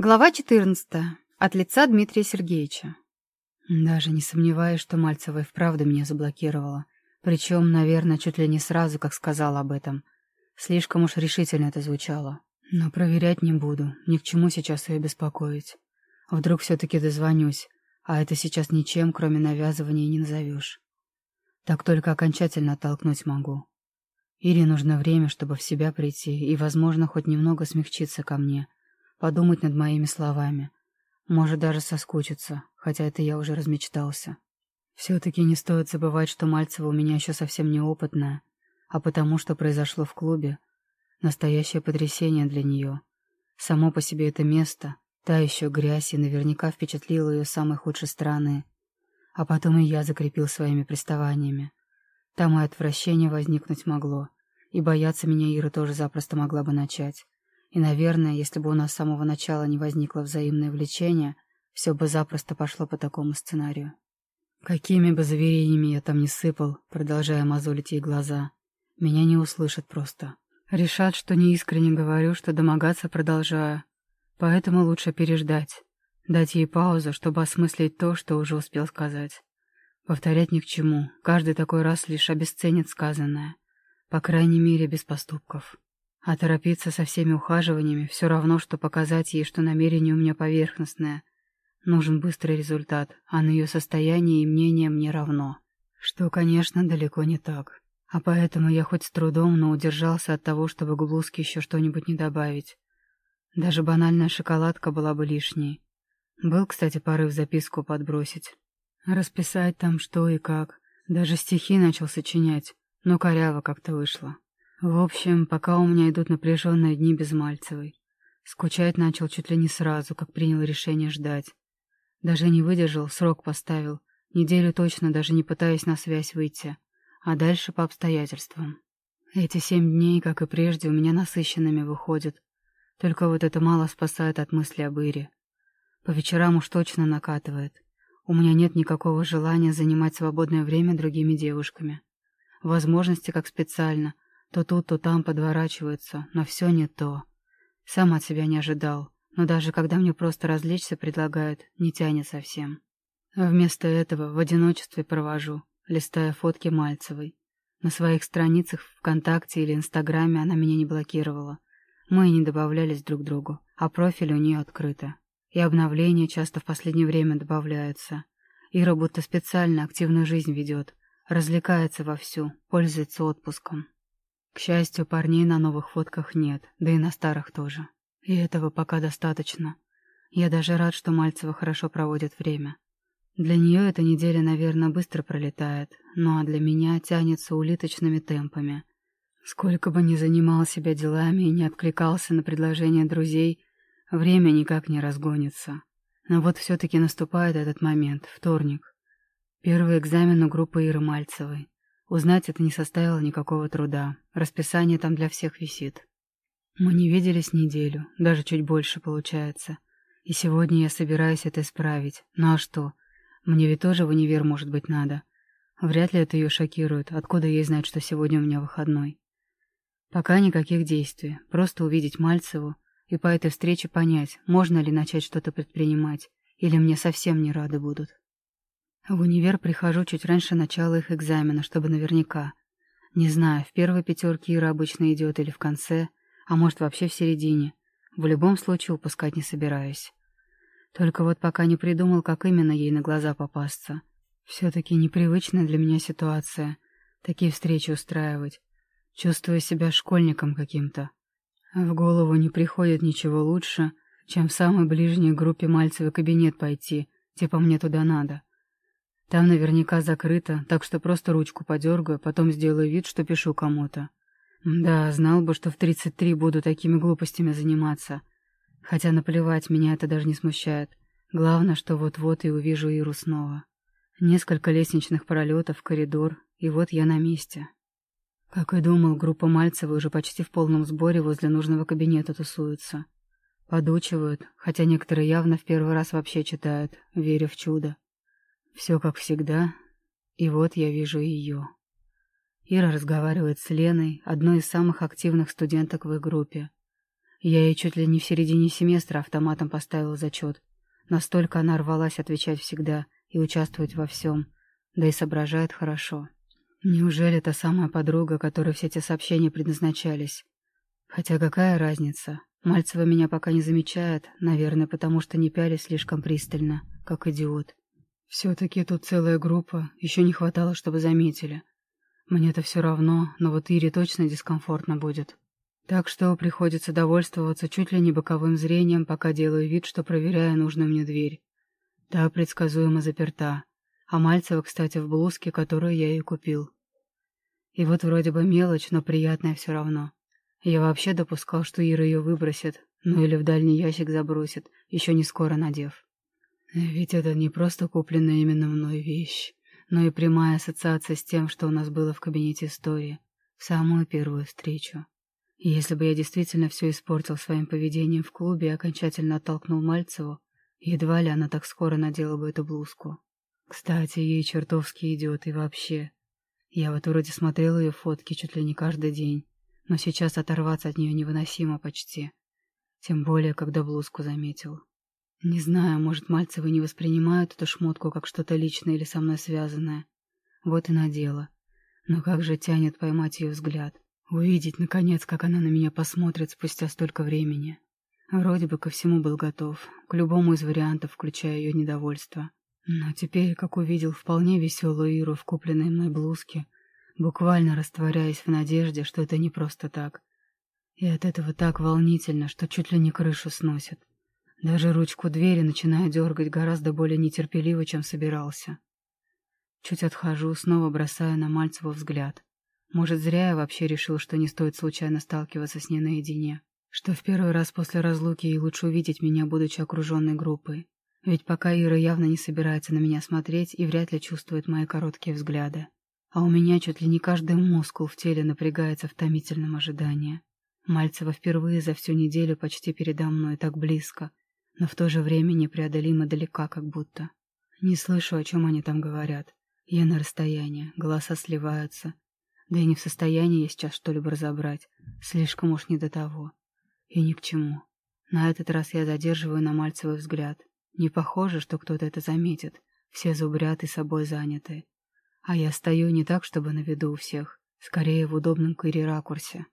Глава 14. От лица Дмитрия Сергеевича. Даже не сомневаюсь, что Мальцева и вправду меня заблокировала. Причем, наверное, чуть ли не сразу, как сказала об этом. Слишком уж решительно это звучало. Но проверять не буду, ни к чему сейчас ее беспокоить. Вдруг все-таки дозвонюсь, а это сейчас ничем, кроме навязывания, не назовешь. Так только окончательно оттолкнуть могу. Ире нужно время, чтобы в себя прийти и, возможно, хоть немного смягчиться ко мне — подумать над моими словами. Может, даже соскучиться, хотя это я уже размечтался. Все-таки не стоит забывать, что Мальцева у меня еще совсем неопытная, а потому что произошло в клубе. Настоящее потрясение для нее. Само по себе это место, та еще грязь, и наверняка впечатлила ее самой худшей стороны. А потом и я закрепил своими приставаниями. Там и отвращение возникнуть могло, и бояться меня Ира тоже запросто могла бы начать. И, наверное, если бы у нас с самого начала не возникло взаимное влечение, все бы запросто пошло по такому сценарию. Какими бы заверениями я там не сыпал, продолжая мозолить ей глаза, меня не услышат просто. Решат, что неискренне говорю, что домогаться продолжаю. Поэтому лучше переждать, дать ей паузу, чтобы осмыслить то, что уже успел сказать. Повторять ни к чему, каждый такой раз лишь обесценит сказанное, по крайней мере, без поступков. А торопиться со всеми ухаживаниями все равно, что показать ей, что намерение у меня поверхностное. Нужен быстрый результат, а на ее состояние и мнение мне равно. Что, конечно, далеко не так. А поэтому я хоть с трудом, но удержался от того, чтобы к еще что-нибудь не добавить. Даже банальная шоколадка была бы лишней. Был, кстати, порыв записку подбросить. Расписать там что и как. Даже стихи начал сочинять, но коряво как-то вышло. В общем, пока у меня идут напряженные дни без Мальцевой. Скучать начал чуть ли не сразу, как принял решение ждать. Даже не выдержал, срок поставил. Неделю точно, даже не пытаясь на связь выйти. А дальше по обстоятельствам. Эти семь дней, как и прежде, у меня насыщенными выходят. Только вот это мало спасает от мысли об Ире. По вечерам уж точно накатывает. У меня нет никакого желания занимать свободное время другими девушками. Возможности как специально — то тут, то там подворачиваются, но все не то. Сам от себя не ожидал, но даже когда мне просто развлечься предлагают, не тянет совсем. вместо этого в одиночестве провожу, листая фотки Мальцевой. На своих страницах ВКонтакте или Инстаграме она меня не блокировала. Мы не добавлялись друг к другу, а профиль у нее открыто. И обновления часто в последнее время добавляются. Ира будто специально активную жизнь ведет, развлекается вовсю, пользуется отпуском. К счастью, парней на новых фотках нет, да и на старых тоже. И этого пока достаточно. Я даже рад, что Мальцева хорошо проводит время. Для нее эта неделя, наверное, быстро пролетает, ну а для меня тянется улиточными темпами. Сколько бы ни занимал себя делами и не откликался на предложения друзей, время никак не разгонится. Но вот все-таки наступает этот момент, вторник. Первый экзамен у группы Иры Мальцевой. Узнать это не составило никакого труда. Расписание там для всех висит. Мы не виделись неделю, даже чуть больше получается. И сегодня я собираюсь это исправить. Ну а что? Мне ведь тоже в универ, может быть, надо. Вряд ли это ее шокирует. Откуда ей знать, что сегодня у меня выходной? Пока никаких действий. Просто увидеть Мальцеву и по этой встрече понять, можно ли начать что-то предпринимать, или мне совсем не рады будут. В универ прихожу чуть раньше начала их экзамена, чтобы наверняка. Не знаю, в первой пятерке Ира обычно идет или в конце, а может вообще в середине. В любом случае упускать не собираюсь. Только вот пока не придумал, как именно ей на глаза попасться. Все-таки непривычная для меня ситуация. Такие встречи устраивать. Чувствую себя школьником каким-то. В голову не приходит ничего лучше, чем в самой ближней группе Мальцевый кабинет пойти, типа мне туда надо. Там наверняка закрыто, так что просто ручку подергаю, потом сделаю вид, что пишу кому-то. Да, знал бы, что в 33 буду такими глупостями заниматься. Хотя наплевать, меня это даже не смущает. Главное, что вот-вот и увижу Иру снова. Несколько лестничных пролетов, коридор, и вот я на месте. Как и думал, группа Мальцева уже почти в полном сборе возле нужного кабинета тусуются. Подучивают, хотя некоторые явно в первый раз вообще читают, веря в чудо. Все как всегда, и вот я вижу ее. Ира разговаривает с Леной, одной из самых активных студенток в их группе. Я ей чуть ли не в середине семестра автоматом поставила зачет. Настолько она рвалась отвечать всегда и участвовать во всем, да и соображает хорошо. Неужели та самая подруга, которой все эти сообщения предназначались? Хотя какая разница? Мальцева меня пока не замечает, наверное, потому что не пялись слишком пристально, как идиот. Все-таки тут целая группа, еще не хватало, чтобы заметили. Мне-то все равно, но вот Ире точно дискомфортно будет. Так что приходится довольствоваться чуть ли не боковым зрением, пока делаю вид, что проверяю нужную мне дверь. Та предсказуемо заперта, а Мальцева, кстати, в блузке, которую я ей купил. И вот вроде бы мелочь, но приятная все равно. Я вообще допускал, что Ира ее выбросит, ну или в дальний ящик забросит, еще не скоро надев. Ведь это не просто купленная именно мной вещь, но и прямая ассоциация с тем, что у нас было в кабинете истории, в самую первую встречу. Если бы я действительно все испортил своим поведением в клубе и окончательно оттолкнул Мальцеву, едва ли она так скоро надела бы эту блузку. Кстати, ей чертовски идет и вообще. Я вот вроде смотрел ее фотки чуть ли не каждый день, но сейчас оторваться от нее невыносимо почти. Тем более, когда блузку заметил. Не знаю, может, Мальцевы не воспринимают эту шмотку как что-то личное или со мной связанное. Вот и надела. Но как же тянет поймать ее взгляд. Увидеть, наконец, как она на меня посмотрит спустя столько времени. Вроде бы ко всему был готов, к любому из вариантов, включая ее недовольство. Но теперь, как увидел вполне веселую Иру в купленной мной блузке, буквально растворяясь в надежде, что это не просто так. И от этого так волнительно, что чуть ли не крышу сносит. Даже ручку двери начинаю дергать гораздо более нетерпеливо, чем собирался. Чуть отхожу, снова бросая на Мальцеву взгляд. Может, зря я вообще решил, что не стоит случайно сталкиваться с ней наедине. Что в первый раз после разлуки ей лучше увидеть меня, будучи окруженной группой. Ведь пока Ира явно не собирается на меня смотреть и вряд ли чувствует мои короткие взгляды. А у меня чуть ли не каждый мускул в теле напрягается в томительном ожидании. Мальцева впервые за всю неделю почти передо мной так близко, но в то же время непреодолимо далека как будто. Не слышу, о чем они там говорят. Я на расстоянии, голоса сливаются. Да и не в состоянии я сейчас что-либо разобрать. Слишком уж не до того. И ни к чему. На этот раз я задерживаю на Мальцевый взгляд. Не похоже, что кто-то это заметит. Все зубрят и собой заняты. А я стою не так, чтобы на виду у всех. Скорее в удобном кыре ракурсе.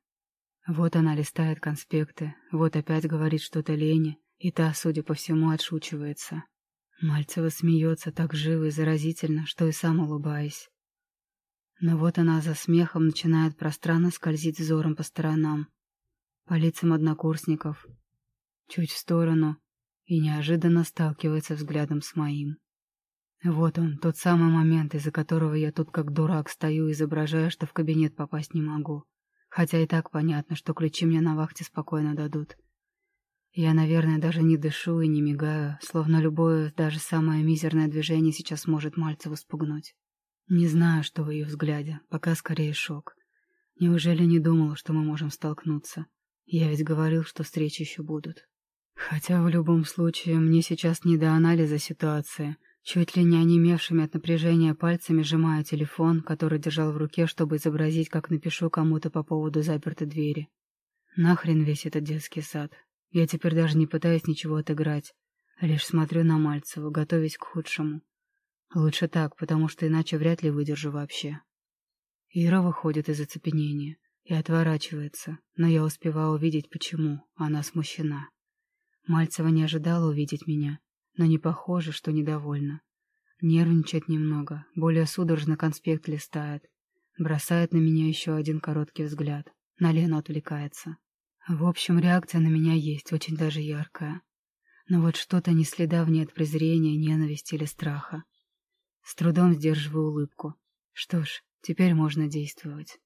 Вот она листает конспекты, вот опять говорит что-то Лене, и та, судя по всему, отшучивается. Мальцева смеется так живо и заразительно, что и сам улыбаясь. Но вот она за смехом начинает пространно скользить взором по сторонам, по лицам однокурсников, чуть в сторону, и неожиданно сталкивается взглядом с моим. Вот он, тот самый момент, из-за которого я тут как дурак стою, изображая, что в кабинет попасть не могу. Хотя и так понятно, что ключи мне на вахте спокойно дадут. Я, наверное, даже не дышу и не мигаю, словно любое, даже самое мизерное движение сейчас может Мальцеву спугнуть. Не знаю, что в ее взгляде, пока скорее шок. Неужели не думала, что мы можем столкнуться? Я ведь говорил, что встречи еще будут. Хотя в любом случае мне сейчас не до анализа ситуации. Чуть ли не онемевшими от напряжения пальцами сжимаю телефон, который держал в руке, чтобы изобразить, как напишу кому-то по поводу запертой двери. Нахрен весь этот детский сад. Я теперь даже не пытаюсь ничего отыграть, а лишь смотрю на Мальцеву, готовясь к худшему. Лучше так, потому что иначе вряд ли выдержу вообще. Ира выходит из оцепенения и отворачивается, но я успеваю увидеть, почему она смущена. Мальцева не ожидала увидеть меня, но не похоже, что недовольна. Нервничает немного, более судорожно конспект листает. Бросает на меня еще один короткий взгляд. На Лену отвлекается. В общем, реакция на меня есть, очень даже яркая. Но вот что-то не следа в ней от презрения, ненависти или страха. С трудом сдерживаю улыбку. Что ж, теперь можно действовать.